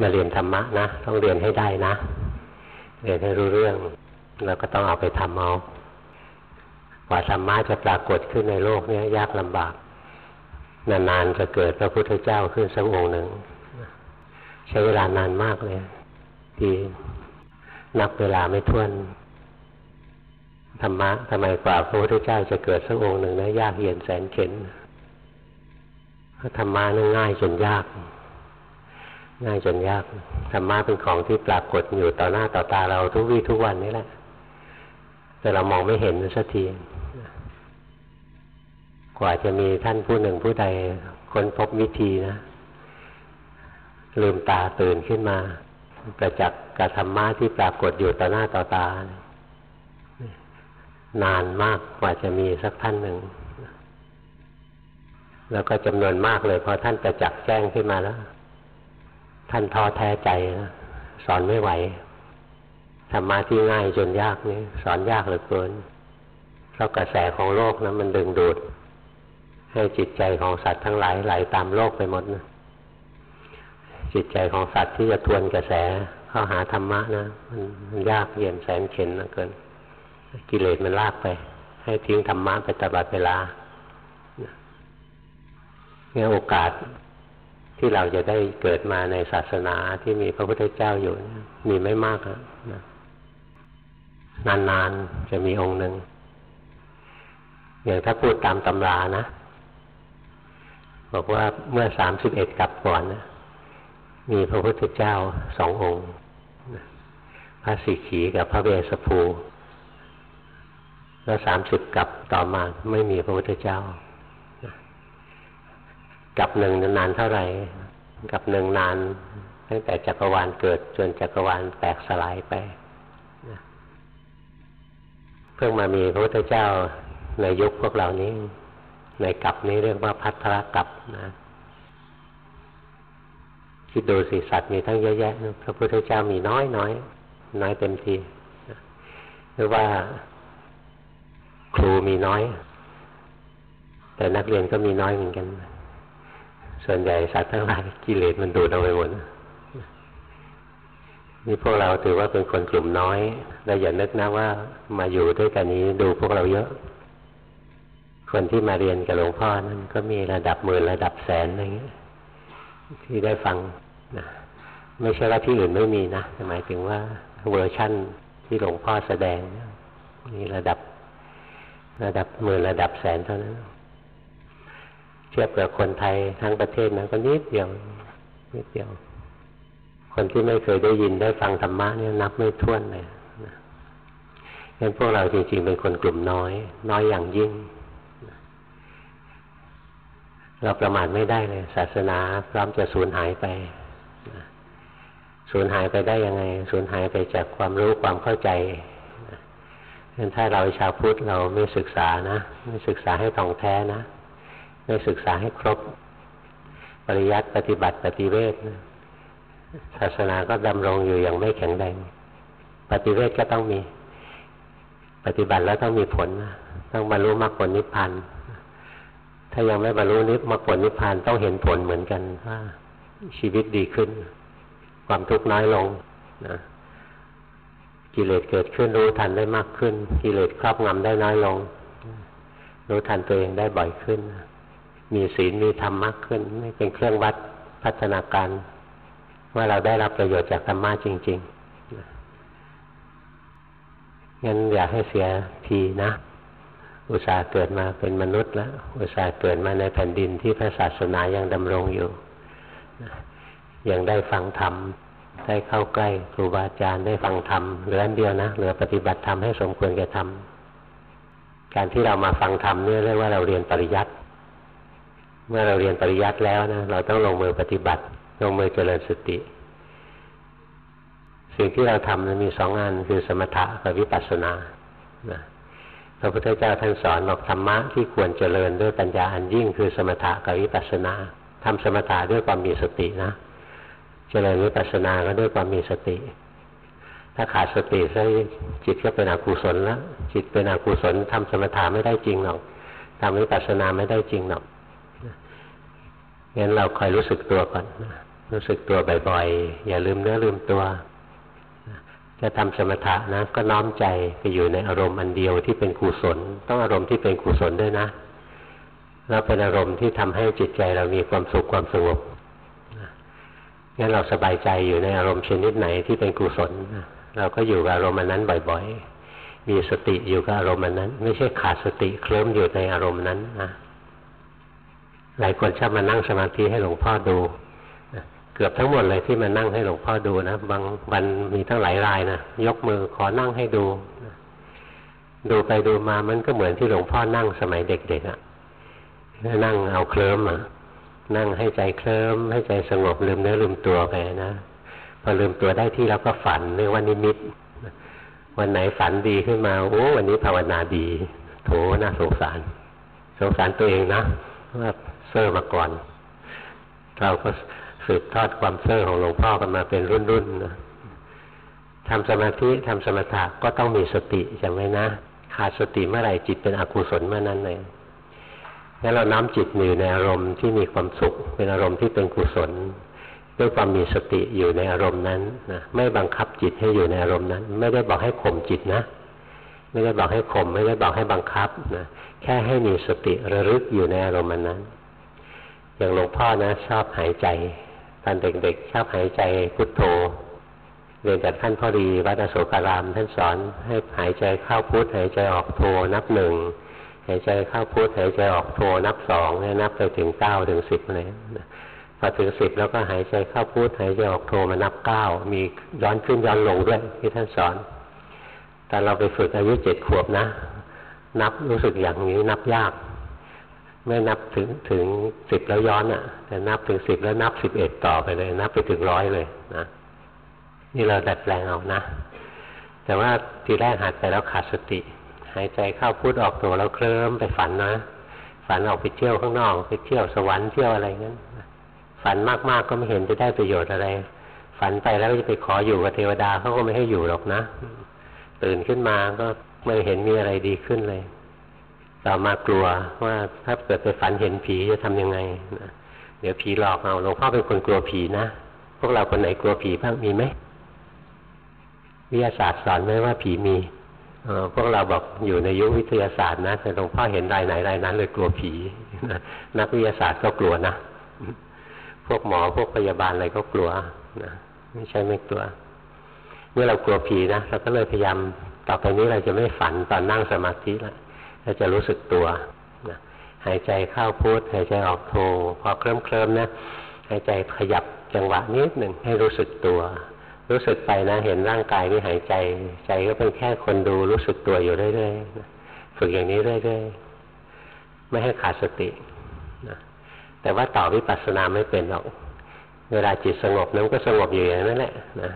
มาเรียนธรรมะนะ ต้องเรียนให้ได้นะ เรียนให้รู้เรื่อง แล้วก็ต้องเอาไปทำเอากว่าธรรมะจะปรากฏขึ้นในโลกนี้ยากลำบาก นานๆจะเกิดพระพุทธเจ้าขึ้นสักองค์หนึ่ง ใช้เวลานานมากเลยที่นับเวลาไม่ท้วนธรรมะทำไมกว่าพระพุทธเจ้าจะเกิดสักองค์หนึ่งนะยากเย็นแสนเข็นเพราะธรรมะนั่นง่ายจนยาก ง่ายจนยากธรรมะเป็นของที่ปรากฏอยู่ต่อหน้าต่อตาเราทุกวี่ทุกวันนี้แหละ แต่เรามองไม่เห็นสักทีกว่าจะมีท่านผู้หนึ่งผู้ใดค้นพบวิธีนะ ลืมตาตื่นขึ้นมาประจักษ์กับธรรมะที่ปรากฏอยู่ต่อหน้าต่อตา นานมากกว่าจะมีสักท่านหนึ่ง แล้วก็จำนวนมากเลยพอท่านประจักษ์แจ้งขึ้นมาแล้ว ท่านท้อแท้ใจนะสอนไม่ไหวธรรมะที่ง่ายจนยากนี่สอนยากเหลือเกินเพราะกระแสของโลกนะมันดึงดูด ให้จิตใจของสัตว์ทั้งหลายไหลตามโลกไปหมดนะจิตใจของสัตว์ที่จะทวนกระแสเข้าหาธรรมะนะมันมันยากเย็นแสนเข็นนะเกิน กิเลสมันลากไป ให้ทิ้งธรรมะไปตลอดเวลาเนี่ยโอกาส ที่เราจะได้เกิดมาในศาสนาที่มีพระพุทธเจ้าอยู่ มีไม่มากนะนานๆจะมีองค์หนึ่งอย่างถ้าพูดตามตำรานะ บอกว่าเมื่อสามสิบเอ็ดกับก่อนนะมีพระพุทธเจ้าสององค์ พระสิขีกับพระเวสภูแล้วสามสิบกับต่อมาไม่มีพระพุทธเจ้า กับหนึ่งนานเท่าไหร่ กับหนึ่งนานตั้งแต่จักรวาลเกิดจนจักรวาลแตกสลายไปเพิ่งมามีพระพุทธเจ้าในยุคพวกเรานี้ ในกลับนี้เรียกว่าพัทธะกลับนะคิดดูสิสัตว์มีทั้งเยอะแยะพระพุทธเจ้ามีน้อยน้อยน้อยเต็มทีหรือว่าครูมีน้อย แต่นักเรียนก็มีน้อยเหมือนกัน ส่วนใหญ่สัตว์ทั้งหลายกิเลสมันดูดเอาไปหมดนี่พวกเราถือว่าเป็นคนกลุ่มน้อยเราอย่านึกนะว่ามาอยู่ด้วยกันนี้ดูพวกเราเยอะ คนที่มาเรียนกับหลวงพ่อนั้นก็มีระดับหมื่นระดับแสนอะไรเงี้ยที่ได้ฟังนะไม่ใช่ว่าที่อื่นไม่มีนะหมายถึงว่าเวอร์ชั่นที่หลวงพ่อแสดง มีระดับ ระดับหมื่นระดับแสนเท่านั้น ทียบกับคนไทยทั้งประเทศนะก็นิดเดียวนิดเดียว คนที่ไม่เคยได้ยินได้ฟังธรรมะเนี่ยนับไม่ถ้วนเลยนะงั้นพวกเราจริงๆเป็นคนกลุ่มน้อย น้อยอย่างยิ่ง เราประมาทไม่ได้เลย ศาสนาพร้อมจะสูญหายไปสูญหายไปได้ยังไง สูญหายไปจากความรู้ความเข้าใจเพราะถ้าเราชาวพุทธเราไม่ศึกษานะ ไม่ศึกษาให้ท่องแท้นะ ไม่ศึกษาให้ครบ ปริยัติปฏิบัติปฏิเวทศาสนาก็ดำรงอยู่อย่างไม่แข็งแรงปฏิเวทก็ต้องมี ปฏิบัติแล้วต้องมีผลต้องบรรลุมรรคผลนิพพานถ้ายังไม่บรรลุนิพมรรคผลนิพพานต้องเห็นผลเหมือนกันว่าชีวิตดีขึ้น ความทุกข์น้อยลงนะกิเลสเกิดขึ้นรู้ทันได้มากขึ้น กิเลสครอบงำได้น้อยลง รู้ทันตัวเองได้บ่อยขึ้น มีศีลมีธรรมมากขึ้นนี่เป็นเครื่องวัดพัฒนาการ ว่าเราได้รับประโยชน์จากธรรมะจริงๆงั้นอย่าให้เสียทีนะอุตส่าห์เกิดมาเป็นมนุษย์แล้ว อุตส่าห์เกิดมาในแผ่นดินที่พระศาสนายังดำรงอยู่ ยังได้ฟังธรรม ได้เข้าใกล้ครูบาอาจารย์ได้ฟังธรรมเหลืออันเดียวนะ เหลือปฏิบัติธรรมให้สมควรแก่ธรรม การที่เรามาฟังธรรมนี่เรียกว่าเราเรียนปริยัติ เมื่อเราเรียนปริยัติแล้วนะเราต้องลงมือปฏิบัติ ลงมือเจริญสติ สิ่งที่เราทำนั้นมีสองงานคือสมถะกับวิปัสสนานะพระพุทธเจ้าท่านสอนบอกธรรมะที่ควรเจริญด้วยปัญญาอันยิ่งคือสมถะกับวิปัสสนาทำสมถะด้วยความมีสตินะ เจริญวิปัสสนาก็ด้วยความมีสติ ถ้าขาดสติซะจิตก็เป็นอกุศลแล้วจิตเป็นอกุศลทำสมถะไม่ได้จริงหรอกทำวิปัสสนาไม่ได้จริงหรอก งั้นเราคอยรู้สึกตัวก่อน รู้สึกตัวบ่อยๆ อย่าลืมเนื้อลืมตัว จะทำสมถะนะ ก็น้อมใจไปอยู่ในอารมณ์อันเดียวที่เป็นกุศล ต้องอารมณ์ที่เป็นกุศลด้วยนะแล้วเป็นอารมณ์ที่ทำให้จิตใจเรามีความสุขความสงบงั้นเราสบายใจอยู่ในอารมณ์ชนิดไหนที่เป็นกุศล เราก็อยู่กับอารมณ์นั้นบ่อยๆ มีสติอยู่กับอารมณ์นั้น ไม่ใช่ขาดสติเคลิ้มอยู่ในอารมณ์นั้นนะ หลายคนชอบมานั่งสมาธิให้หลวงพ่อดูเกือบทั้งหมดเลยที่มานั่งให้หลวงพ่อดูนะบางวันมีทั้งหลายรายนะยกมือขอนั่งให้ดู ดูไปดูมามันก็เหมือนที่หลวงพ่อนั่งสมัยเด็กๆอะ่ะนั่งเอาเคลิ้มอะนั่งให้ใจเคลิ้มให้ใจสงบลืมเนื้อลืมตัวไปนะพอลืมตัวได้ที่แล้วก็ฝันเรียกว่านิมิตวันไหนฝันดีขึ้นมาโอ้วันนี้ภาวนาดี โถน่าสงสาร สงสารตัวเองนะว่า ซอร์มาก่อน เราก็สืบทอดความเซอร์ของหลวงพ่อกันมาเป็นรุ่นๆนะทำสมาธิทำสมถะก็ต้องมีสติจำไว้นะ ขาดสติเมื่อไหร่จิตเป็นอกุศลเมื่อนั้นเลยงั้นเราน้อมจิตอยู่ในอารมณ์ที่มีความสุข เป็นอารมณ์ที่เป็นกุศล ด้วยความมีสติอยู่ในอารมณ์นั้นนะไม่บังคับจิตให้อยู่ในอารมณ์นั้น ไม่ได้บอกให้ข่มจิตนะ ไม่ได้บอกให้ข่มไม่ได้บอกให้บังคับนะแค่ให้มีสติระลึกอยู่ในอารมณ์นั้น อย่างหลวงพ่อนะชอบหายใจตอนเด็กๆชอบหายใจพุทโธเรียนจากท่านพ่อดีวัดอโศการาม ท่านสอนให้หายใจเข้าพุทหายใจออกโธนับหนึ่งหายใจเข้าพุทหายใจออกโธนับสองเนี่ยนับไปถึงเก้าถึงสิบเลยพอถึงสิบแล้วก็หายใจเข้าพุทหายใจออกโธมานับเก้ามีย้อนขึ้นย้อนลงด้วยที่ท่านสอนตอนเราไปฝึกอายุเจ็ดขวบนะ นับรู้สึกอย่างนี้นับยาก ไม่นับถึงถึงสิบแล้วย้อนอะ่ะ แต่นับถึงสิบแล้วนับสิบเอ็ดต่อไปเลย นับไปถึงร้อยเลยนะนี่เราดัดแปลงเอานะ แต่ว่าทีแรกหัดไปแล้วขาดสติ หายใจเข้าพูดออกตัวแล้วเคลิ้มไปฝันนะฝันออกไปเที่ยวข้างนอกไปเที่ยวสวรรค์เที่ยวอะไรเงี้ยฝันมากๆก็ไม่เห็นจะได้ประโยชน์อะไร ฝันไปแล้วจะไปขออยู่กับเทวดาเขาก็ไม่ให้อยู่หรอกนะ ตื่นขึ้นมาก็ไม่เห็นมีอะไรดีขึ้นเลย ต่อมากลัวว่าถ้าเกิดไปฝันเห็นผีจะทํำยังไงนะเดี๋ยวผีหลอกเอาหลวงพ่อเป็นคนกลัวผีนะ พวกเราคนไหนกลัวผีบ้างมีไหมวิทยาศาสตร์สอนไหมว่าผีมีอพวกเราบอกอยู่ในยุควิทยาศาสตร์นะแต่หลวงพ่อเห็นรายไหนรายนั้น เลยกลัวผีนักวิทยาศาสตร์ก็กลัวนะพวกหมอพวกพยาบาลอะไรก็กลัวนะไม่ใช่ไม่กลัว เมื่อเรากลัวผีนะเราก็เลยพยายามต่อไปนี้เราจะไม่ฝันตอนนั่งสมาธิแล้ว เราจะรู้สึกตัวนะหายใจเข้าพุทหายใจออกโทพอเคลิ้มเคลิ้มนะหายใจขยับจังหวะนิดหนึ่งให้รู้สึกตัว รู้สึกไปนะ เห็นร่างกายนี่หายใจ ใจก็เป็นแค่คนดูรู้สึกตัวอยู่เรื่อยๆฝึกอย่างนี้เรื่อยๆไม่ให้ขาดสตินะแต่ว่าต่อวิปัสสนาไม่เป็นหรอกเวลาจิตสงบนั้นก็สงบอยู่อย่างนั้นแหละนะ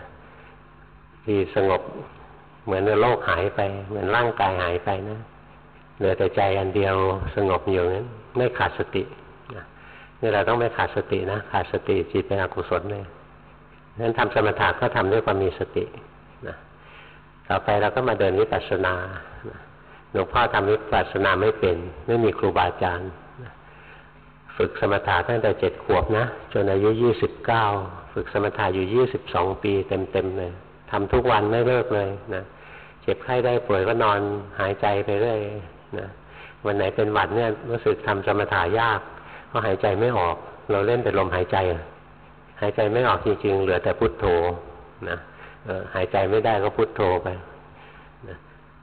ที่สงบเหมือนโลกหายไป เหมือนร่างกายหายไปนะ เหลือแต่ใจอันเดียวสงบอยู่นั้นไม่ขาดสตินี่เราต้องไม่ขาดสตินะขาดสติจิตเป็นอกุศลเลยนั้นทำสมถะก็ทำด้วยความมีสตินะต่อไปเราก็มาเดินวิปัสสนาหลวงพ่อทำวิปัสสนาไม่เป็น ไม่มีครูบาอาจารย์ฝึกสมถะตั้งแต่เจ็ดขวบนะจนอายุยี่สิบเก้าฝึกสมถะอยู่ยี่สิบสองปีเต็มๆเลยทำทุกวันไม่เลิกเลยนะเจ็บไข้ได้ป่วยก็นอนหายใจไปเรื่อย นะวันไหนเป็นหวัดเนี่ยรู้สึกทำสมถะยากเพราะหายใจไม่ออก เราเล่นแต่ลมหายใจ หายใจไม่ออกจริงๆ เหลือแต่พุทโธนะหายใจไม่ได้ก็พุทโธไปนะ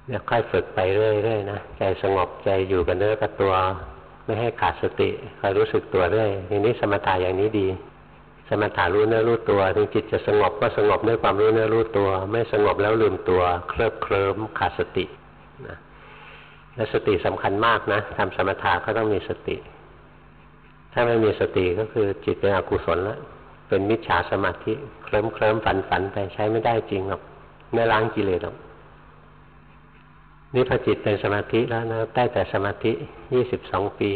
เนี่ยค่อยฝึกไปเรื่อยๆนะใจสงบใจอยู่กับเนื้อกับตัว ไม่ให้ขาดสติคอยรู้สึกตัวเรื่อยทีนี้สมถะอย่างนี้ดี สมถะรู้เนื้อรู้ตัวถึงจิตจะสงบก็สงบด้วยความรู้เนื้อรู้ตัว ไม่สงบแล้วลืมตัว เคลิบเคลิ้มขาดสตินะ และสติสำคัญมากนะทำสมถะก็ต้องมีสติ ถ้าไม่มีสติก็คือจิตเป็นอกุศลแล้วเป็นมิจฉาสมาธิเคลิ้มเคลิ้มฝันฝันไปใช้ไม่ได้จริงหรอกไม่ล้างกิเลสหรอกนี่พอจิตเป็นสมาธิแล้วนะได้แต่สมาธิยี่สิบสองปี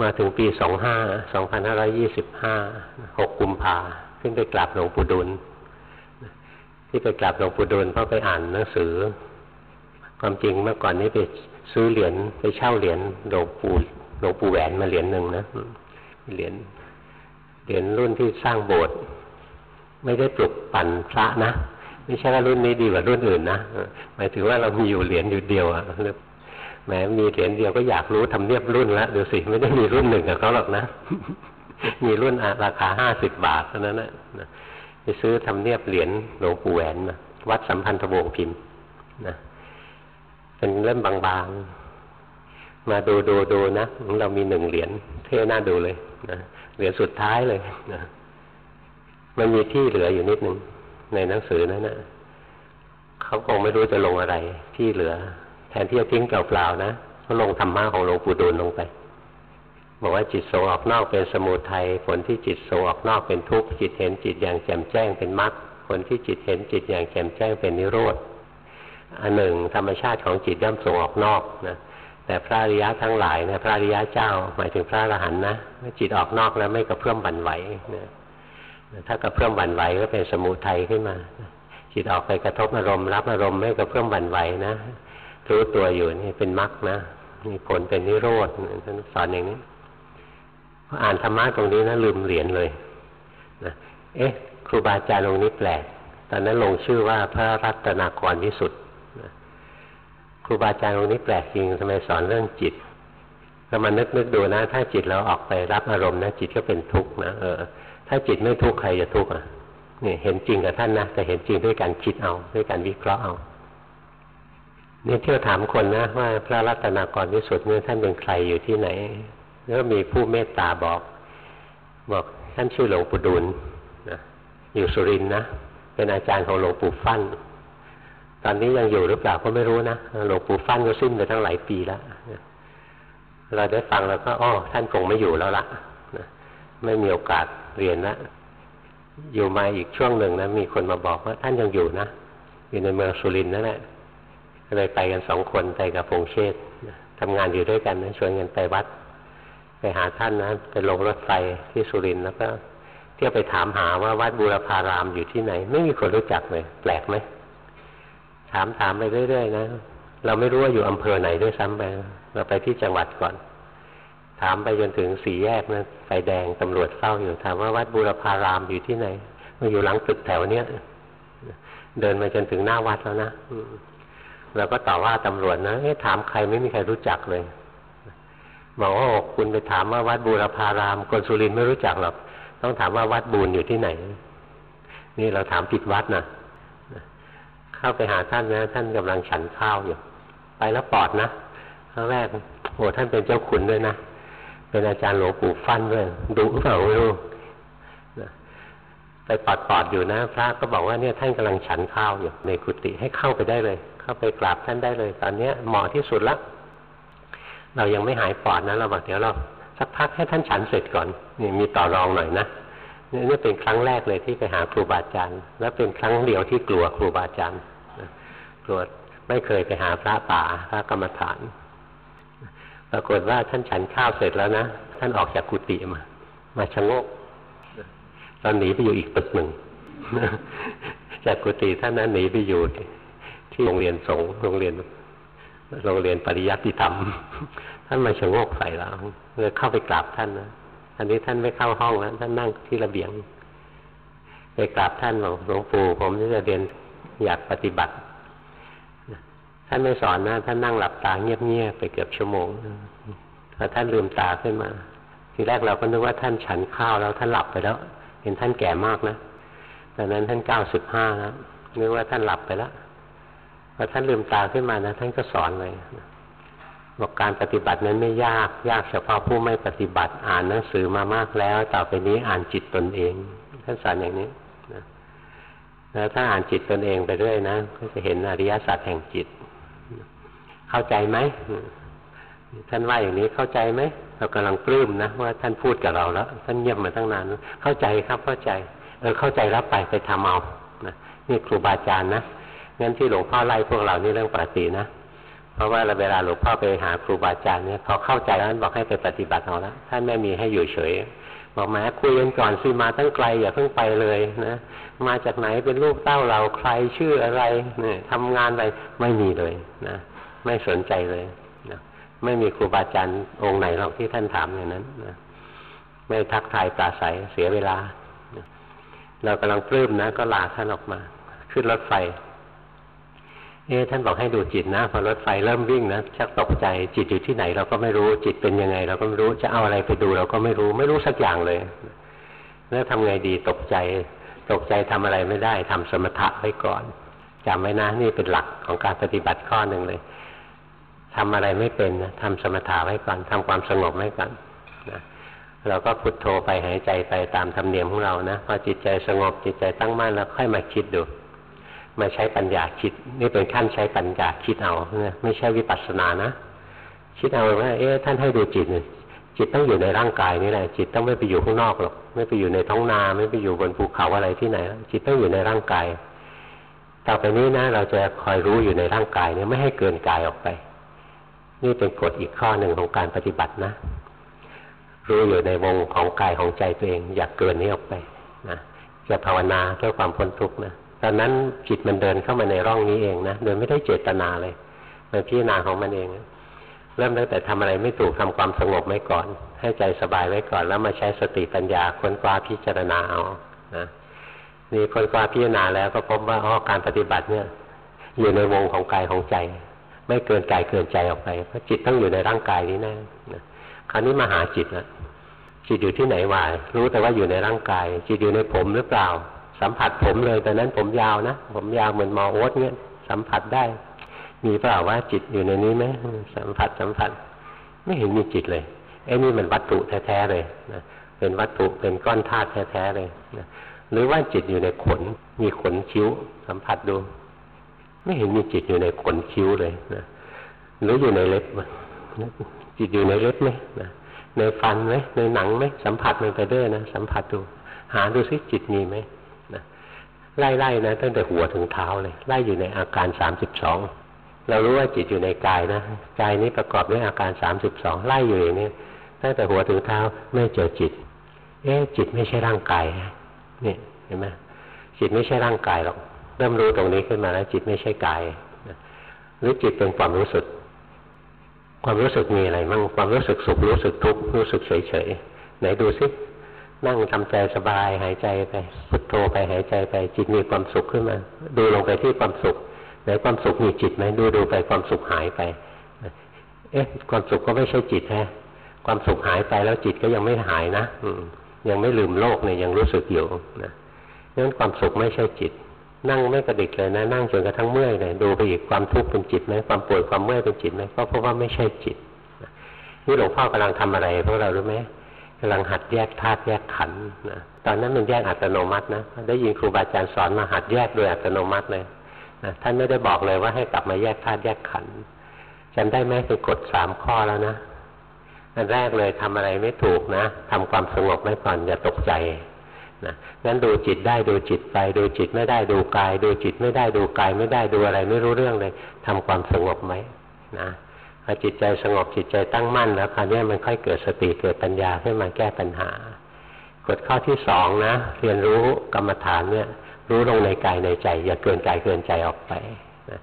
มาถึงปีสองห้าสองพันห้าร้อยี่สิบห้าหกกุมภาขึ้นไปกราบหลวงปู่ดุลที่ไปกราบหลวงปู่ดุลเพราะไปอ่านหนังสือ ความจริงเมื่อก่อนนี้ไปซื้อเหรียญไปเช่าเหรียญหลวงปู่หลวงปู่แหวนมาเหรียญหนึ่งนะเหรียญเหรียญรุ่นที่สร้างโบสถ์ไม่ได้ปลุกปั่นพระนะไม่ใช่ว่ารุ่นนี้ดีกว่ารุ่นอื่นนะหมายถึงว่าเรามีอยู่เหรียญอยู่เดียวอะแม้มีเหรียญเดียวก็อยากรู้ทำเนียบรุ่นแล้วดูสิไม่ได้มีรุ่นหนึ่งกับเขาหรอกนะ มีรุ่นราคาห้าสิบบาทเท่านั้นนะไปซื้อทำเนียบเหรียญหลวงปู่แหวนมาวัดสัมพันธวงศ์พิมพ์นะ เป็นเล่มบางๆ มาดูดูดูนะเรามีหนึ่งเหรียญเท่น่าดูเลยนะเหรียญสุดท้ายเลยนะมันมีที่เหลืออยู่นิดหนึ่งในหนังสือนั้นนะเขาคงไม่รู้จะลงอะไร ที่เหลือ แทนที่จะทิ้งเปล่าๆนะเขาลงธรรมะของหลวงปู่ดูลลงไป บอกว่าจิตส่งออกนอกเป็นสมุทัยผลที่จิตส่งออกนอกเป็นทุกข์จิตเห็นจิตอย่างแจ่มแจ้งเป็นมรรคผลที่จิตเห็นจิตอย่างแจ่มแจ้งเป็นนิโรธ อันหนึ่งธรรมชาติของจิตย่อมส่งออกนอกนะแต่พระอริยะทั้งหลายนะพระอริยะเจ้า หมายถึงพระอรหันต์นะจิตออกนอกแล้วไม่กระเพื่อมบันไหวนะถ้ากระเพื่อมบันไหวก็เป็นสมุทัยขึ้นมาจิตออกไปกระทบอารมณ์รับอารมณ์ไม่กระเพื่อมบันไหวนะรู้ตัวอยู่นี่เป็นมรรคนะมีผลเป็นนิโรธท่านสอนอย่างนี้พออ่านธรรมะตรงนี้นะลืมเหรียญเลยนะเอ๊ะ ครูบาอาจารย์องค์นี้แปลกตอนนั้นลงชื่อว่าพระรัตนากรวิสุทธ ครูบาอาจารย์องค์นี้แปลกจริงทำไมสอนเรื่องจิตก็มานึกนึกดูนะ ถ้าจิตเราออกไปรับอารมณ์นะจิตก็เป็นทุกข์นะเออ ถ้าจิตไม่ทุกข์ใครจะทุกข์อะนี่ยเห็นจริงกับท่านนะแต่เห็นจริงด้วยการคิดเอา ด้วยการวิเคราะห์เอานี่เที่ยวถามคนนะว่าพระรัตนากรวิสุทธิ์นี่ท่านเป็นใครอยู่ที่ไหน แล้วมีผู้เมตตาบอก บอกท่านชื่อหลวงปู่ดูลนะอยู่สุรินนะเป็นอาจารย์ของหลวงปู่ฟั่น ตอนนี้ยังอยู่หรือเปล่าก็ไม่รู้นะหลวงปู่ฟั่นก็สิ้นไปทั้งหลายปีแล้วเราได้ฟังแล้วก็อ๋อท่านคงไม่อยู่แล้วละไม่มีโอกาสเรียนแล้วอยู่มาอีกช่วงหนึ่งนะมีคนมาบอกว่าท่านยังอยู่นะอยู่ในเมืองสุรินทร์นั่นแหละเลยไปกันสองคนไปกับพงเชษทำงานอยู่ด้วยกันนะชวนกันไปวัด ไปหาท่านนะไปลงรถไฟที่สุรินทร์แล้วก็เที่ยวไปถามหาว่าวัดบูรพารามอยู่ที่ไหน ไม่มีคนรู้จักเลย แปลกไหมามถามไปเรื่อยๆนะเราไม่รู้ว่าอยู่อำเภอไหนด้วยซ้ำไปเราไปที่จังหวัดก่อน ถามไปจนถึงสี่แยกนะไฟแดงตำรวจเฝ้าอยู่ถามว่าวัดบูรพารามอยู่ที่ไหนมันอยู่หลังตึกแถวเนี้ยเดินมาจนถึงหน้าวัดแล้วนะเราก็ต่อว่าตำรวจนะถามใครไม่มีใครรู้จักเลยบอกว่าคุณไปถามว่าวัดบูรพารามคนสุรินไม่รู้จักหรอกต้องถามว่าวัดบูรอยู่ที่ไหน นี่เราถามผิดวัดนะ เข้าไปหาท่านนะ ท่านกำลังฉันข้าวอยู่ ไปแล้วปอดนะครั้งแรกโอ้ท่านเป็นเจ้าขุนด้วยนะ เป็นอาจารย์หลวงปู่ฟั่นด้วยดุหรือเปล่าไม่รู้ไปปอดปอดอยู่นะ พระก็บอกว่าเนี่ยท่านกำลังฉันข้าวอยู่ในกุฏิให้เข้าไปได้เลย เข้าไปกราบท่านได้เลย ตอนเนี้ยเหมาะที่สุดละ เรายังไม่หายปอดนะเราบอกเดี๋ยวเราสักพักให้ท่านฉันเสร็จก่อนนี่มีต่อรองหน่อยนะ นี่เป็นครั้งแรกเลยที่ไปหาครูบาอาจารย์ และเป็นครั้งเดียวที่กลัวครูบาอาจารย์กลัวไม่เคยไปหาพระป่าพระกรรมฐาน ปรากฏว่าท่านฉันข้าวเสร็จแล้วนะ ท่านออกจากกุฏิมา มาชะโงก ตอนหนีไปอยู่อีกตึกหนึ่ง จากกุฏิท่านนั้นหนีไปอยู่ที่โรงเรียนสงฆ์โรงเรียนโรงเรียนปริยัติธรรม ท่านมาชะโงกใส่เราเลยเข้าไปกราบท่านนะ อันนี้ท่านไม่เข้าห้องแล้วท่านนั่งที่ระเบียง ไปกราบท่านบอกหลวงปู่ผมที่จะเรียนอยากปฏิบัติท่านไม่สอนนะท่านนั่งหลับตาเงียบๆไปเกือบชั่วโมงพอท่านลืมตาขึ้นมา ทีแรกเราก็นึกว่าท่านฉันข้าวแล้วท่านหลับไปแล้ว เห็นท่านแก่มากนะตอนนั้นท่านเก้าสิบห้าแล้วนึกว่าท่านหลับไปแล้วพอท่านลืมตาขึ้นมานะท่านก็สอนเลย บอกการปฏิบัตินั้นไม่ยาก ยากเฉพาะผู้ไม่ปฏิบัติอ่านหนังสือมามากแล้ว ต่อไปนี้อ่านจิตตนเองท่านสอนอย่างนี้นะแล้วถ้าอ่านจิตตนเองไปเรื่อยนะก็จะเห็นอริยสัจแห่งจิต เข้าใจไหมท่านว่าอย่างนี้เข้าใจไหมเรากำลังปลื้มนะว่าท่านพูดกับเราแล้วท่านเงียบมาตั้งนานเข้าใจครับเข้าใจ เออเข้าใจรับไปไปทำเอานะนี่ครูบาอาจารย์นะงั้นที่หลวงพ่อไล่พวกเรานี่เรื่องปกตินะ เพราะว่าเวลาหลวงพ่อไปหาครูบาอาจารย์เนี่ยเขาเข้าใจแล้วบอกให้ไปปฏิบัติเอาล้วท่านไม่มีให้อยู่เฉย บอกแม้คุยกันก่อนสิมาตั้งไกลอย่าเพิ่งไปเลยนะมาจากไหนเป็นลูกเต้าเราใครชื่ออะไรเนี่ยทำงานอะไรไม่มีเลยนะไม่สนใจเลยนะไม่มีครูบาอาจารย์องค์ไหนหรอกที่ท่านถามอย่างนั้นนะไม่ทักทายปราศัยเสียเวลา เรากำลังปลื้มนะ ก็ลาท่านออกมา ขึ้นรถไฟ เอ๊ท่านบอกให้ดูจิตนะพอรถไฟเริ่มวิ่งนะชักตกใจจิตอยู่ที่ไหนเราก็ไม่รู้จิตเป็นยังไง เราก็ไม่รู้จะเอาอะไรไปดูเราก็ไม่รู้ไม่รู้สักอย่างเลยแล้วทำไงดีตกใจ ตกใจทำอะไรไม่ได้ทำสมถะไว้ก่อนจำไว้นะนี่เป็นหลักของการปฏิบัติข้อหนึ่งเลยทำอะไรไม่เป็นนะทำสมถะไว้ก่อนทำความสงบไว้ก่อนนะเราก็พุโทโธไปหายใจไปตามธรรมเนียมของเรานะพอจิตใจสงบจิตใจตั้งมั่นแล้วค่อยมาคิดดู มาใช้ปัญญาคิด นี่เป็นขั้นใช้ปัญญาคิดเอาไม่ใช่วิปัสสนานะคิดเอาว่า เอ๊ะท่านให้ดูจิตจิตต้องอยู่ในร่างกายนี่แหละ จิตต้องไม่ไปอยู่ข้างนอกหรอกไม่ไปอยู่ในท้องนา ไม่ไปอยู่บนภูเขาอะไรที่ไหน จิตต้องอยู่ในร่างกายต่อไปนี้นะ เราจะคอยรู้อยู่ในร่างกายเนี่ยไม่ให้เกินกายออกไป นี่เป็นกฎอีกข้อหนึ่งของการปฏิบัตินะ รู้อยู่ในวงของกายของใจตัวเอง อย่าเกินนี้ออกไปนะจะภาวนาเพื่อความพ้นทุกข์นะ ตอนนั้นจิตมันเดินเข้ามาในร่องนี้เองนะโดยไม่ได้เจตนาเลยมันพิจารณาของมันเอง เริ่มตั้งแต่ทำอะไรไม่ถูกทำความสงบไว้ก่อน ให้ใจสบายไว้ก่อน แล้วมาใช้สติปัญญาค้นคว้าพิจารณาเอานะนี่ค้นคว้าพิจารณาแล้วก็พบว่าอ๋อการปฏิบัติเนี่ย อยู่ในวงของกายของใจ ไม่เกินกายเกินใจออกไปเพราะจิตต้องอยู่ในร่างกายนี้แน่นะคราวนี้มาหาจิตแล้วจิตอยู่ที่ไหนวะรู้แต่ว่าอยู่ในร่างกาย จิตอยู่ในผมหรือเปล่า สัมผัสผมเลยแต่นั้นผมยาวนะผมยาวเหมือนมอโอ๊ตเนี่ยสัมผัสได้ มีเปล่าว่าจิตอยู่ในนี้ไหมสัมผัสสัมผัส ไม่เห็นมีจิตเลยไอ้นี่มันวัตถุแท้ๆเลยนะเป็นวัตถุเป็นก้อนธาตุแท้ๆเลยนะหรือว่าจิตอยู่ในขน มีขนคิ้ว สัมผัสดู ไม่เห็นมีจิตอยู่ในขนคิ้วเลยนะหรืออยู่ในเล็บจิตอยู่ในเล็บไหมนะในฟันไหมในหนังไหมสัมผัสมันไปด้วยนะสัมผัสดู หาดูซิจิตมีไหม ไล่ๆนะตั้งแต่หัวถึงเท้าเลย ไล่อยู่ในอาการสามสิบสองเรารู้ว่าจิตอยู่ในกายนะกายนี้ประกอบด้วยอาการสามสิบสองไล่อยู่อย่างนี้ตั้งแต่หัวถึงเท้าไม่เจอจิต เอ๊ะจิตไม่ใช่ร่างกายนี่เห็นไหมจิตไม่ใช่ร่างกายหรอกเริ่มรู้ตรงนี้ขึ้นมาแล้วจิตไม่ใช่กายหรือจิตเป็นความรู้สึก ความรู้สึกมีอะไรมั่งความรู้สึกสุขรู้สึกทุกข์รู้สึกเฉยๆไหนดูซิ นั่งทำใจสบายหายใจไปพุทโธไปหายใจไป จิตมีความสุขขึ้นมา ดูลงไปที่ความสุขไหนความสุขมีจิตไหมดูดูไปความสุขหายไป เอ๊ะ ความสุขก็ไม่ใช่จิตแท้ความสุขหายไปแล้วจิตก็ยังไม่หายนะอืยังไม่ลืมโลกเนี่ยยังรู้สึกอยู่นะนั้นความสุขไม่ใช่จิต นั่งไม่กระดิกเลยนะ นั่งจนกระทั่งเมื่อยเลยดูไปอีกความทุกข์เป็นจิตไหมความปวดความเมื่อยเป็นจิตไหมก็เพราะว่าไม่ใช่จิตนี่หลวงพ่อกำลังทำอะไรพวกเรารู้ไหม กำลังหัดแยกธาตุแยกขันธ์นะตอนนั้นมันแยกอัตโนมัตินะได้ยินครูบาอาจารย์สอนมาหัดแยกโดยอัตโนมัติเลยนะท่านไม่ได้บอกเลยว่าให้กลับมาแยกธาตุแยกขันธ์จำได้ไหมเป็นกฎสามข้อแล้วนะอันแรกเลยทำอะไรไม่ถูกนะทำความสงบไว้ก่อนอย่าตกใจนะงั้นดูจิตได้ดูจิตไป ดูจิตไม่ได้ดูกาย ดูจิตไม่ได้ดูกายไม่ได้ดูอะไรไม่รู้เรื่องเลยทำความสงบไหมนะ พอจิตใจสงบจิตใจตั้งมั่น แล้วคราวนี้มันค่อยเกิดสติเกิดปัญญาขึ้นมาแก้ปัญหากฎข้อที่สองนะ เรียนรู้กรรมฐานเนี่ยรู้ลงในกายในใจ อย่าเกินกายเกินใจออกไปนะ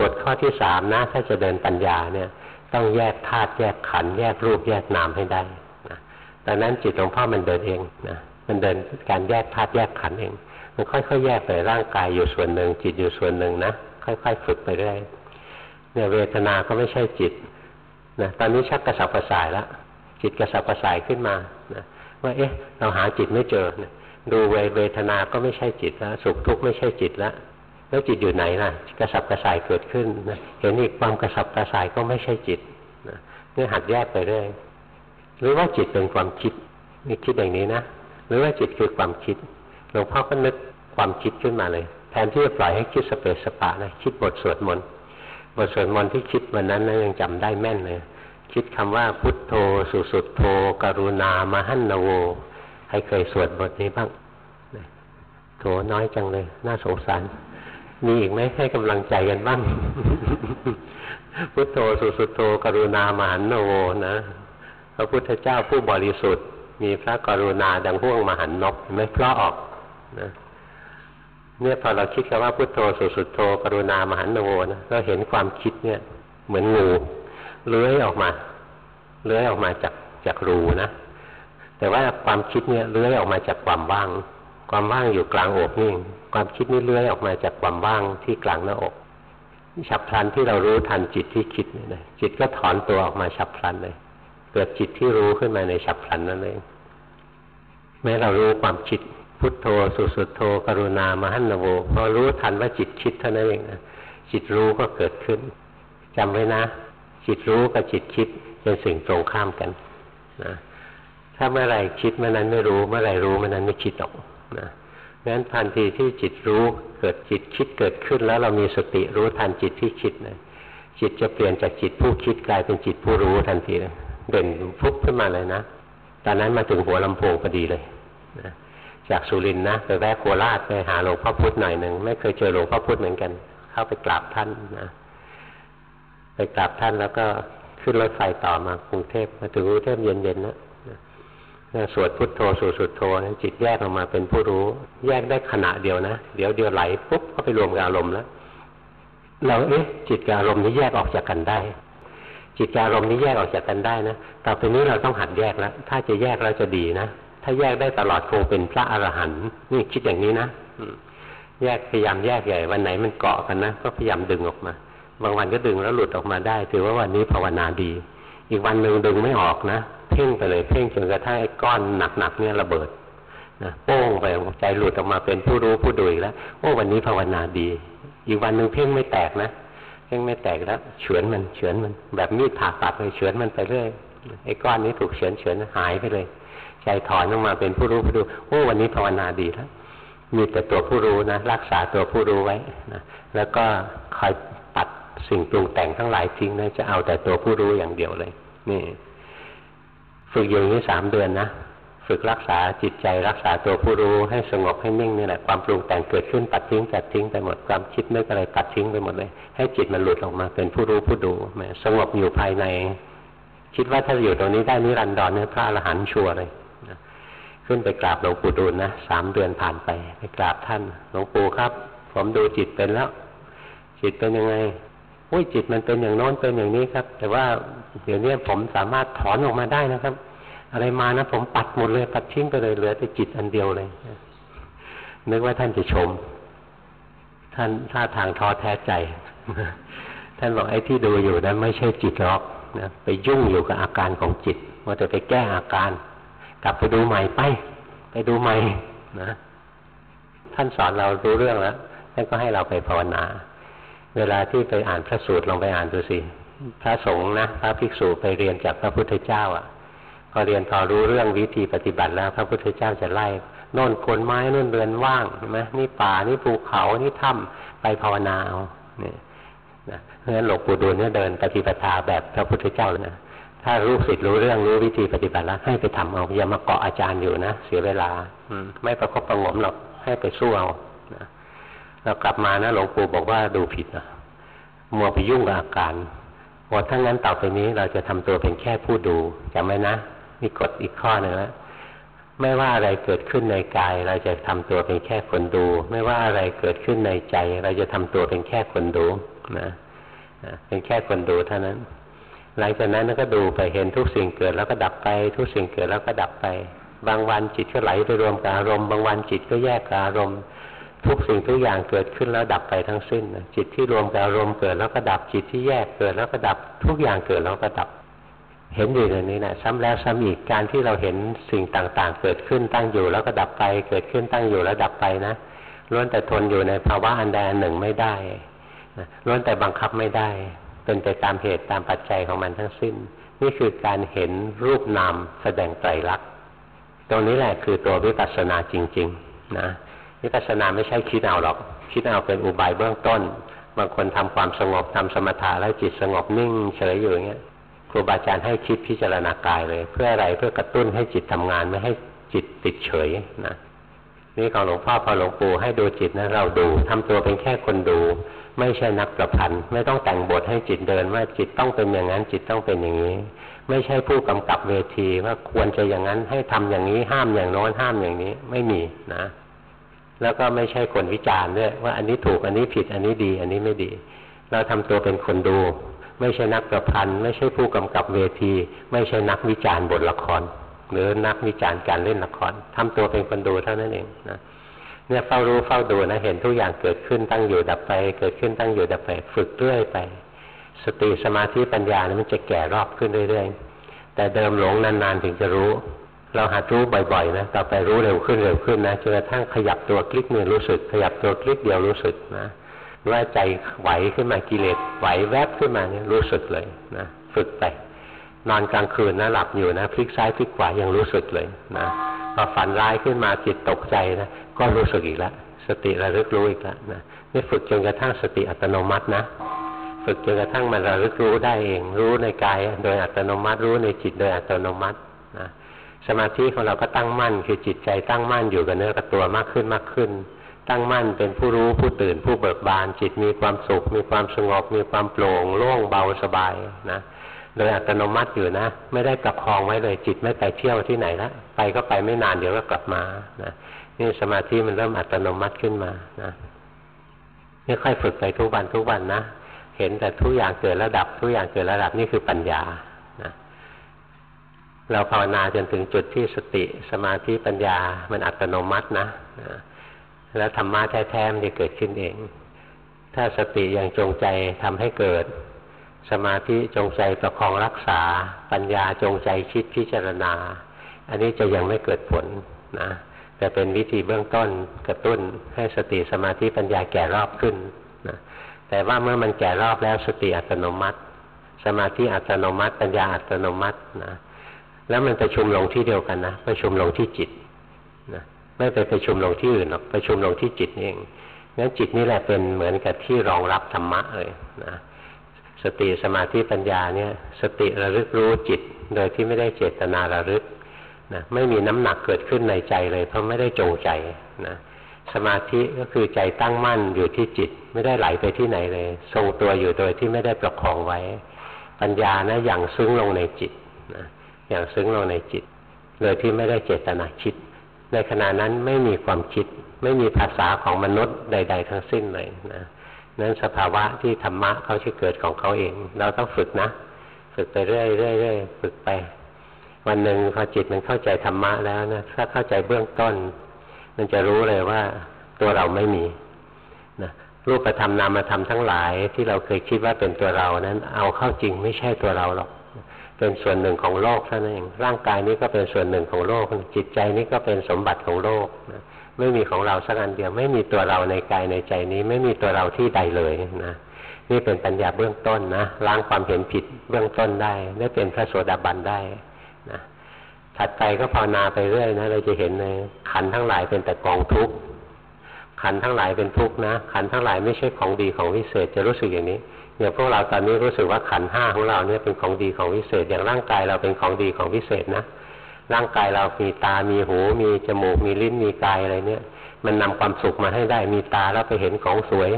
กฎข้อที่สามนะ ถ้าจะเดินปัญญาเนี่ยต้องแยกธาตุแยกขันธ์แยกรูปแยกนามให้ได้นะดังนั้นจิตหลวงพ่อมันเดินเองนะมันเดินการแยกธาตุแยกขันธ์เอง มันค่อยๆแยกไปร่างกายอยู่ส่วนหนึ่งจิตอยู่ส่วนหนึ่งนะค่อย ๆ ฝึกไปเรื่อย เนี่ยเวทนาก็ไม่ใช่จิตนะตอนนี้ชักกระสับกระส่ายแล้วจิตกระสับกระส่ายขึ้นมานะว่าเอ๊ะ เราหาจิตไม่เจอนะดูเวทนาก็ไม่ใช่จิตแล้วสุขทุกข์ไม่ใช่จิตแล้วแล้วจิตอยู่ไหนล่ะ กระสับกระส่ายเกิดขึ้นนะเห็นอีกความกระสับกระส่ายก็ไม่ใช่จิตนะนี่หัดแยกไปเรื่อยหรือว่าจิตเป็นความคิดนี่คิดอย่างนี้นะหรือว่าจิตคือความคิดหลวงพ่อก็นึกความคิดขึ้นมาเลย แทนที่จะปล่อยให้คิดสเปสสปะนะคิดบทสวดมนต์ บทสวดมนต์ที่คิดวันนั้นนะยังจำได้แม่นเลย คิดคำว่าพุทโธสุสุดโธกรุณามหันนโวใครเคยสวดบทนี้บ้างโถน้อยจังเลย น่าสงสาร มีอีกไหมให้กำลังใจกันบ้าง พุทโธสุสุดโธกรุณามหันนโวนะพระพุทธเจ้าผู้บริสุทธิ์ มีพระกรุณาดังห่วงมหันนกไม่เพราะออกนะ เนี่ยพอเราคิดกันว่าพุทโธสุสุโธกรุณามหันโนนะเราเห็นความคิดเนี่ยเหมือนงูเลื้อยออกมาเลื้อยออกมาจากจากรูนะแต่ว่าความคิดเนี่ยเลื้อยออกมาจากความว่าง ความว่างอยู่กลางอกนี่ความคิดนี่เลื้อยออกมาจากความว่างที่กลางหน้าอกฉับพลันที่เรารู้ทันจิตที่คิดเนี่ยจิตก็ถอนตัวออกมาฉับพลันเลย เกิดจิตที่รู้ขึ้นมาในฉับพลันนั่นเองแม้เรารู้ความคิด พุทโธสุสุโธกรุณามหันนโวพอรู้ทันว่าจิตคิดเท่านั้นเองนะจิตรู้ก็เกิดขึ้นจำไว้นะ จิตรู้กับจิตคิดเป็นสิ่งตรงข้ามกันนะถ้าเมื่อไรคิดเมื่อนั้นไม่รู้ เมื่อไรรู้เมื่อนั้นไม่คิดหรอกนะงั้นทันทีที่จิตรู้เกิดจิตคิดเกิดขึ้นแล้วเรามีสติรู้ทันจิตที่คิดนะจิตจะเปลี่ยนจากจิตผู้คิดกลายเป็นจิตผู้รู้ทันทีเลยเด่นฟุบขึ้นมาเลยนะตอนนั้นมาถึงหัวลำโพงพอดีเลยนะ จากสุรินนะไปแวะโคราชไปหาหลวงพ่อพุธหน่อยหนึ่งไม่เคยเจอหลวงพ่อพุธเหมือนกัน เข้าไปกราบท่านนะไปกราบท่านแล้วก็ขึ้นรถไฟต่อมากรุงเทพมาถึงกรุงเทพเย็นๆนะสวดพุทโธสูสุดโธจิตแยกออกมาเป็นผู้รู้ แยกได้ขณะเดียวนะเดี๋ยวเดียวไหลปุ๊บก็ไปรวมกับอารมณ์แล้วเราเอ๊ะจิตกับอารมณ์นี้แยกออกจากกันได้ จิตกับอารมณ์นี้แยกออกจากกันได้นะต่อไปนี้เราต้องหัดแยกแล้วถ้าจะแยกเราจะดีนะ ถ้าแยกได้ตลอดคงเป็นพระอรหันต์นี่คิดอย่างนี้นะแยกพยายามแยกใหญ่วันไหนมันเกาะกันนะก็พยายามดึงออกมา บางวันก็ดึงแล้วหลุดออกมาได้ ถือว่าวันนี้ภาวนาดี อีกวันหนึ่งดึงไม่ออกนะเพ่งไปเลยเพ่งจนกระทั่งไอ้ก้อนหนักๆเนี่ยระเบิดนะโป้งไปใจหลุดออกมาเป็นผู้รู้ผู้ดูอีกแล้วโอ้วันนี้ภาวนาดี อีกวันหนึ่งเพ่งไม่แตกนะเพ่งไม่แตกแล้วเฉือนมันเฉือนมันแบบมีดผ่าตัดเลยเฉือนมันไปเรื่อยไอ้ก้อนนี้ถูกเฉือนเฉือนหายไปเลย ใจถอนออกมาเป็นผู้รู้ผู้ดูโอ้วันนี้ภาวนาดีแล้วมีแต่ตัวผู้รู้นะรักษาตัวผู้รู้ไว้นะแล้วก็คอยปัดสิ่งปรุงแต่งทั้งหลายทิ้งนะจะเอาแต่ตัวผู้รู้อย่างเดียวเลย นี่ ฝึกอย่างนี้สามเดือนนะฝึกรักษาจิตใจรักษาตัวผู้รู้ให้สงบให้นิ่งนี่แหละความปรุงแต่งเกิดขึ้นตัดทิ้งตัดทิ้งไปหมดความคิดนึกอะไรตัดทิ้งไปหมดเลย ให้จิตมันหลุดออกมาเป็นผู้รู้ผู้ดูสงบอยู่ภายใน คิดว่าถ้าอยู่ตรงนี้ได้นิรันดรเนี่ยพระอรหันต์ชัวร์เลย ขึ้นไปกราบหลวงปู่ดูลนะสามเดือนผ่านไป ไปกราบท่านหลวงปู่ครับ ผมดูจิตเป็นแล้ว จิตเป็นยังไงโอ้ยจิตมันเป็นอย่างโน้นเป็นอย่างนี้ครับ แต่ว่าเดี๋ยวนี้ผมสามารถถอนออกมาได้นะครับ อะไรมานะ ผมปัดหมดเลยปัดทิ้งไปเลยเหลือแต่จิตอันเดียวเลยนึกว่าท่านจะชม ท่านท่าทางท้อแท้ใจ ท่านบอกไอ้ที่ดูอยู่นั้นไม่ใช่จิตหรอกนะไปยุ่งอยู่กับอาการของจิตว่าจะไปแก้อาการ กลับไปดูใหม่ไป ไปดูใหม่นะ ท่านสอนเรารู้เรื่องแล้วท่านก็ให้เราไปภาวนา เวลาที่ไปอ่านพระสูตรลองไปอ่านดูสิพระสงฆ์นะพระภิกษุไปเรียนจากพระพุทธเจ้าอะพอเรียนพอรู้เรื่องวิธีปฏิบัติแล้ว พระพุทธเจ้าจะไล่โน่นคนไม้โน่นเรือนว่างใช่ไหมนี่ป่านี่ภูเขานี่ถ้าไปภาวนาเอาเนี่ยนะเพราะฉะนั้นหลวงปู่ดูลเนี่ยเดินปฏิปทาแบบพระพุทธเจ้าเลยนะ ถ้ารู้สิทธิ์รู้เรื่องรู้วิธีปฏิบัติแล้วให้ไปทำเอาอย่ามาเกาะอาจารย์อยู่นะเสียเวลา อืมไม่ประคบประงมหรอกให้ไปสู้เอานะเรากลับมานะหลวงปู่บอกว่าดูผิดนะมัวไปยุ่งกับอาการหมดทั้งนั้นต่อไปนี้เราจะทำตัวเป็นแค่ผู้ดูจำไว้นะมีกฎอีกข้อหนึ่งแล้วไม่ว่าอะไรเกิดขึ้นในกาย เราจะทำตัวเป็นแค่คนดู ไม่ว่าอะไรเกิดขึ้นในใจ เราจะทำตัวเป็นแค่คนดูนะเป็นแค่คนดูเท่านั้น หลังจากนั้นก็ดูไปเห็นทุกสิ่งเกิดแล้วก็ดับไป ทุกสิ่งเกิดแล้วก็ดับไป บางวันจิตก็ไหลไปรวมกับอารมณ์บางวันจิตก็แยกกับอารมณ์ทุกสิ่งทุกอย่างเกิดขึ้นแล้วดับไปทั้งสิ้น จิตที่รวมกับอารมณ์เกิดแล้วก็ดับจิตที่แยกเกิดแล้วก็ดับทุกอย่างเกิดแล้วก็ดับ เห็นอยู่อย่างนี้นะซ้ำแล้วซ้ำอีกการที่เราเห็นสิ่งต่างๆ เกิดขึ้นตั้งอยู่ แล้วก็ดับไป เกิดขึ้นตั้งอยู่แล้วดับไปนะล้วนแต่ทนอยู่ในภาวะอันใดอันหนึ่งไม่ได้ล้วนแต่บังคับไม่ได้ เป็นไปตามเหตุตามปัจจัยของมันทั้งสิ้น นี่คือการเห็นรูปนามแสดงไตรลักษณ์ตรงนี้แหละคือตัววิปัสสนาจริง ๆ นะวิปัสสนาไม่ใช่คิดเอาหรอก คิดเอาเป็นอุบายเบื้องต้น บางคนทำความสงบทำสมถะแล้วจิตสงบนิ่งเฉยอยู่อย่างเงี้ยครูบาอาจารย์ให้คิดพิจารณากายเลย เพื่ออะไรเพื่อกระตุ้นให้จิตทำงานไม่ให้จิตติดเฉยนะนี่ของหลวงพ่อพอหลวงปู่ให้ดูจิตนะเราดูทำตัวเป็นแค่คนดู ไม่ใช่นักประพันธ์ไม่ต้องแต่งบทให้จิตเดินว่าจิตต้องเป็นอย่างนั้นจิตต้องเป็นอย่างนี้ ไม่ใช่ผู้กำกับเวทีว่าควรจะอย่างนั้นให้ทำอย่างนี้ห้ามอย่างโน้นห้ามอย่างนี้ไม่มีนะ แล้วก็ไม่ใช่คนวิจารณ์ด้วยว่าอันนี้ถูกอันนี้ผิดอันนี้ดี อันนี้ไม่ดี เราทำตัวเป็นคนดู ไม่ใช่นักประพันธ์ไม่ใช่ผู้กำกับเวที ไม่ใช่นักวิจารณ์บทละคร หรือนักวิจารณ์การเล่นละครทำตัวเป็นคนดูเท่านั้นเองนะ เนี่ยเฝ้ารู้เฝ้าดูนะเห็นทุกอย่างเกิดขึ้นตั้งอยู่ดับไป เกิดขึ้นตั้งอยู่ดับไป ฝึกเรื่อยไป สติสมาธิปัญญานี่มันจะแก่รอบขึ้นเรื่อยๆ แต่เดิมหลงนานๆถึงจะรู้ เราหัดรู้บ่อยๆนะต่อไปรู้เร็วขึ้นเร็วขึ้นนะจนกระทั่งขยับตัวคลิกมือรู้สึก ขยับตัวคลิกเดียวรู้สึกนะว่าใจไหวขึ้นมากิเลสไหวแวบขึ้นมาเนี่ยรู้สึกเลยนะฝึกไปนอนกลางคืนนะหลับอยู่นะพลิกซ้ายพลิกขวายังรู้สึกเลยนะพอฝันร้ายขึ้นมาจิตตกใจนะ ก็รู้สึกอีกแล้วสติระลึกรู้อีกแล้วนะนี่ฝึกจนกระทั่งสติอัตโนมัตินะ ฝึกจนกระทั่งมันระลึกรู้ได้เอง รู้ในกายโดยอัตโนมัติรู้ในจิตโดยอัตโนมัตินะสมาธิของเราก็ตั้งมั่น คือจิตใจตั้งมั่นอยู่กับเนื้อกับตัวมากขึ้นมากขึ้น ตั้งมั่นเป็นผู้รู้ผู้ตื่นผู้เบิกบาน จิตมีความสุข มีความสงบ มีความโปร่งโล่งเบาสบายนะโดยอัตโนมัติอยู่นะ ไม่ได้ประคองไว้เลยจิตไม่ไปเที่ยวที่ไหนละไปก็ไปไม่นานเดี๋ยวก็กลับมานะ นี่สมาธิมันเริ่มอัตโนมัติขึ้นมานะนี่ค่อยฝึกไปทุกวันทุกวันนะเห็นแต่ทุกอย่างเกิดระดับ ทุกอย่างเกิดระดับนี่คือปัญญานะเราภาวนาจนถึงจุดที่สติสมาธิปัญญามันอัตโนมัตินะนะแล้วธรรมะแท้ๆมันจะเกิดขึ้นเอง ถ้าสติยังจงใจทำให้เกิด สมาธิจงใจประคองรักษา ปัญญาจงใจคิดพิจารณา อันนี้จะยังไม่เกิดผลนะ แต่เป็นวิธีเบื้องต้นกระตุ้นให้สติสมาธิปัญญาแก่รอบขึ้นนะแต่ว่าเมื่อมันแก่รอบแล้วสติอัตโนมัติ สมาธิอัตโนมัติ ปัญญาอัตโนมัตินะแล้วมันประชุมลงที่เดียวกันนะประชุมลงที่จิตนะไม่ไปประชุมลงที่อื่นหรอกประชุมลงที่จิตเองงั้นจิตนี่แหละเป็นเหมือนกับที่รองรับธรรมะเลยนะสติสมาธิปัญญาเนี่ย สติระลึกรู้จิต โดยที่ไม่ได้เจตนาระลึก นะไม่มีน้ำหนักเกิดขึ้นในใจเลย เพราะไม่ได้จงใจนะสมาธิก็คือใจตั้งมั่นอยู่ที่จิต ไม่ได้ไหลไปที่ไหนเลย ทรงตัวอยู่โดยที่ไม่ได้ประคองไว้ ปัญญานะอย่างซึ้งลงในจิตนะอย่างซึ้งลงในจิต โดยที่ไม่ได้เจตนาคิด ในขณะนั้นไม่มีความคิด ไม่มีภาษาของมนุษย์ใด ๆ ทั้งสิ้นเลยนะนั้นสภาวะที่ธรรมะเขาจะเกิดของเขาเอง เราต้องฝึกนะ ฝึกไปเรื่อยๆเรื่อยๆฝึกไป วันหนึ่งพอจิตมันเข้าใจธรรมะแล้วนะถ้าเข้าใจเบื้องต้น มันจะรู้เลยว่าตัวเราไม่มีนะรูปธรรมนามธรรมทั้งหลายที่เราเคยคิดว่าเป็นตัวเรานั้น เอาเข้าจริงไม่ใช่ตัวเราหรอกเป็นส่วนหนึ่งของโลกเท่านั้นเองร่างกายนี้ก็เป็นส่วนหนึ่งของโลก จิตใจนี้ก็เป็นสมบัติของโลกนะไม่มีของเราสักอันเดียว ไม่มีตัวเราในกายในใจนี้ ไม่มีตัวเราที่ใดเลยนะนี่เป็นปัญญาเบื้องต้นนะล้างความเห็นผิดเบื้องต้นได้ ได้เป็นพระโสดาบันได้ นะถัดไปก็ภาวนาไปเรื่อยนะเราจะเห็นในขันทั้งหลายเป็นแต่กองทุกข์ขันทั้งหลายเป็นทุกข์นะ ขันทั้งหลายไม่ใช่ของดีของวิเศษจะรู้สึกอย่างนี้อย่างพวกเราตอนนี้รู้สึกว่าขันห้าของเราเนี่ยเป็นของดีของวิเศษ อย่างร่างกายเราเป็นของดีของวิเศษนะร่างกายเรามีตา มีหู มีจมูก มีลิ้น มีกายอะไรเนี่ย มันนำความสุขมาให้ได้ มีตาแล้วไปเห็นของสวย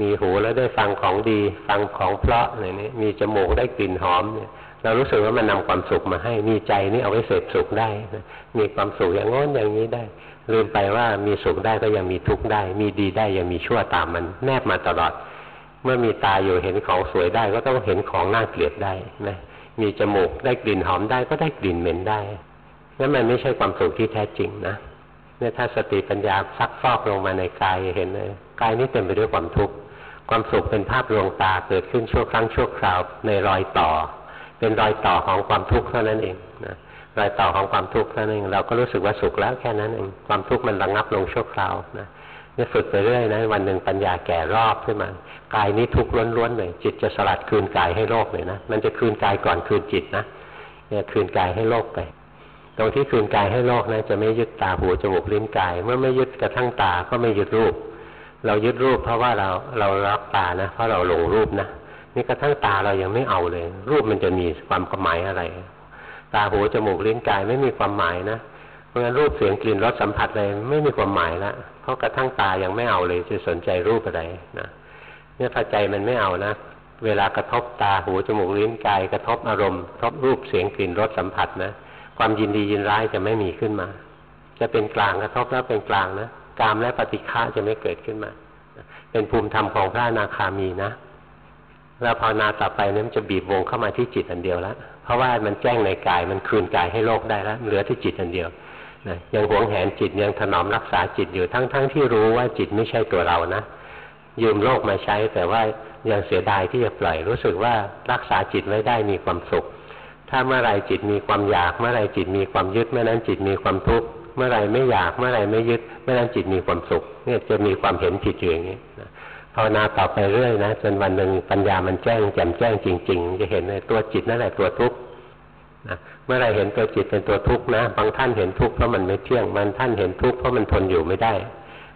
มีหูแล้วได้ฟังของดี ฟังของเพราะอะไรนี้มีจมูกได้กลิ่นหอมเนี่ย เรารู้สึกว่ามันนำความสุขมาให้มีใจนี่เอาไว้เสพสุขได้ มีความสุขอย่างง้นอย่างนี้ได้ ลืมไปว่ามีสุขได้ก็ยังมีทุกข์ได้ มีดีได้ยังมีชั่วตามมันแนบมาตลอด เมื่อมีตาอยู่เห็นของสวยได้ ก็ต้องเห็นของน่าเกลียดได้นะมีจมูกได้กลิ่นหอมได้ก็ได้กลิ่นเหม็นได้นั่นมันไม่ใช่ความสุขที่แท้จริงนะเนี่ยถ้าสติปัญญาซักฟอกลงมาในกายเห็นเลยกายนี้เต็มไปด้วยความทุกข์ความสุขเป็นภาพลวงตาเกิดขึ้นชั่วครั้งชั่วคราวในรอยต่อ เป็นรอยต่อของความทุกข์เท่านั้นเองนะรอยต่อของความทุกข์เท่านั้นเองเราก็รู้สึกว่าสุขแล้วแค่นั้นเองความทุกข์มันระงับลงชั่วคราวนะนี่ฝึกไปเรื่อยนะวันหนึ่งปัญญาแก่รอบขึ้นมากายนี้ทุกข์ล้วนๆเลยจิตจะสลัดคืนกายให้โลกเลยนะมันจะคืนกายก่อนคืนจิตนะเนี่ยคืนกายให้โลกไป ตรงที่คืนกายให้โลกนะจะไม่ยึดตาหูจมูกลิ้นกาย เมื่อไม่ยึดกระทั่งตาก็ไม่ยึดรูป เรายึดรูปเพราะว่าเราเรารักตานะเพราะเราหลงรูปนะ นี่กระทั่งตาเรายังไม่เอาเลย รูปมันจะมีความหมายอะไร ตาหูจมูกลิ้นกายไม่มีความหมายนะเพราะงั้นรูปเสียงกลิ่นรสสัมผัสอะไรไม่มีความหมายละเพราะกระทั่งตายังไม่เอาเลยจะสนใจรูปอะไรนะเนี่ยพอใจมันไม่เอานะเวลากระทบตาหูจมูกลิ้นกายกระทบอารมณ์กระทบรูปเสียงกลิ่นรสสัมผัสนะความยินดียินร้ายจะไม่มีขึ้นมา จะเป็นกลางกระทบแล้วเป็นกลางนะกามและปฏิฆะจะไม่เกิดขึ้นมา เป็นภูมิธรรมของพระอนาคามีนะ แล้วภาวนาต่อไปนี่มันจะบีบวงเข้ามาที่จิตอันเดียวแล้วเพราะว่ามันแจ้งในกายมันคืนกายให้โลกได้แล้วเหลือที่จิตอันเดียวนะยังหวงแหนจิตยังถนอมรักษาจิตอยู่ทั้งๆทที่รู้ว่าจิตไม่ใช่ตัวเรานะยืมโลกมาใช้ แต่ว่ายังเสียดายที่จะปล่อยรู้สึกว่ารักษาจิตไว้ได้มีความสุข ถ้าเมื่อไรจิตมีความอยาก เมื่อไรจิตมีความยึดเมื่อนั้นจิตมีความทุกข์เมื่อไรไม่อยากเมื่อไรไม่ยึดเมื่อนั้นจิตมีความสุขเนี่ยจะมีความเห็นผิดอยู่อย่างนี้ ภาวนาต่อไปเรื่อยนะจนวันหนึ่งปัญญามันแจ้งแจ่มแจ้งจริง ๆ จะเห็นในตัวจิตนั่นแหละตัวทุกข์นะเมื่อไรเห็นตัวจิตเป็นตัวทุกข์นะ บางท่านเห็นทุกข์เพราะมันไม่เที่ยงบางท่านเห็นทุกข์เพราะมันทนอยู่ไม่ได้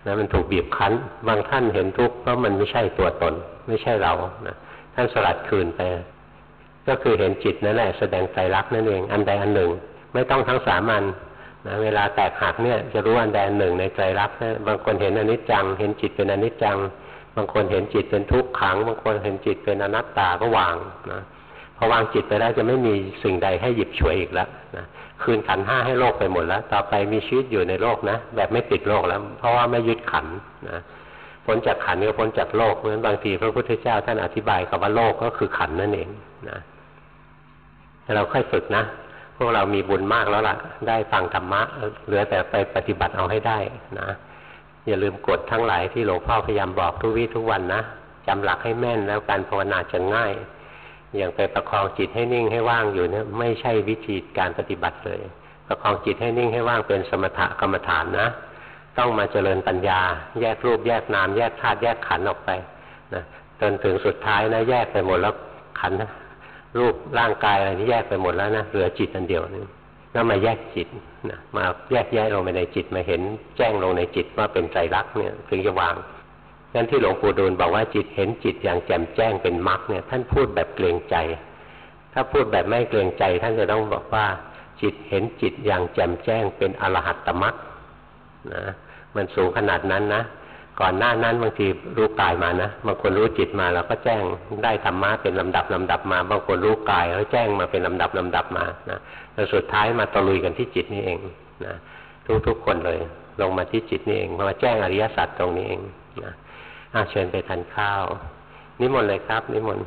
นะมันถูกบีบคั้น บางท่านเห็นทุกข์เพราะมันไม่ใช่ตัวตน ไม่ใช่เรานะท่านสลัดคืนไป ก็คือเห็นจิตนั่นแหละแสดงใจรักนั่นเอง อันใดอันหนึ่ง ไม่ต้องทั้งสามันนะเวลาแตกหักเนี่ยจะรู้อันใดอันหนึ่งในใจรักนะบางคนเห็นอนิจจัง เห็นจิตเป็นอนิจจัง บางคนเห็นจิตเป็นทุกขัง บางคนเห็นจิตเป็นอนัตตาก็วางนะพอวางจิตไปแล้วจะไม่มีสิ่งใดให้หยิบฉวยอีกแล้วนะคืนขันห้าให้โลกไปหมดแล้ว ต่อไปมีชีวิตอยู่ในโลกนะ แบบไม่ติดโลกแล้ว เพราะว่าไม่ยึดขันนะพ้นจากขันก็พ้นจากโลกเพราะฉะนั้นบางทีพระพุทธเจ้าท่านอธิบายคำว่าโลกก็คือขันนั่นเองนะแต่เราค่อยฝึกนะ พวกเรามีบุญมากแล้วล่ะ ได้ฟังธรรมะเหลือแต่ไปปฏิบัติเอาให้ได้นะ อย่าลืมกดทั้งหลายที่หลวงพ่อพยายามบอกทุกวี่ทุกวันนะจำหลักให้แม่นแล้วการภาวนาจะง่าย อย่างไปประคองจิตให้นิ่งให้ว่างอยู่เนี่ยไม่ใช่วิธีการปฏิบัติเลย ประคองจิตให้นิ่งให้ว่างเป็นสมถกรรมฐานนะ ต้องมาเจริญปัญญา แยกรูปแยกนามแยกธาตุแยกขันธ์ออกไปนะจนถึงสุดท้ายนะแยกไปหมดแล้วขันธ์รูปร่างกายอะไรที่แยกไปหมดแล้วนะเหลือจิตอันเดียวนึง แล้วมาแยกจิตนะมาแยกแยะลงไปในจิตมาเห็นแจ้งลงในจิตว่าเป็นใจรักเนี่ยถึงจะวางงั้นที่หลวงปู่ดูลบอกว่าจิตเห็นจิตอย่างแจ่มแจ้งเป็นมรรคเนี่ยท่านพูดแบบเกรงใจ ถ้าพูดแบบไม่เกรงใจ ท่านจะต้องบอกว่า จิตเห็นจิตอย่างแจ่มแจ้งเป็นอรหัตตมรรคนะมันสูงขนาดนั้นนะ ก่อนหน้านั้นบางทีรู้กายมานะบางคนรู้จิตมาแล้วก็แจ้งได้ธรรมะเป็นลำดับลำดับมาบางคนรู้กายแล้วแจ้งมาเป็นลำดับลำดับมานะแล้วสุดท้ายมาตะลุยกันที่จิตนี่เองนะทุกๆคนเลย ลงมาที่จิตนี่เองมาแจ้งอริยสัจตรงนี้เองนะอาเชิญไปทานข้าว นิมนต์เลยครับ นิมนต์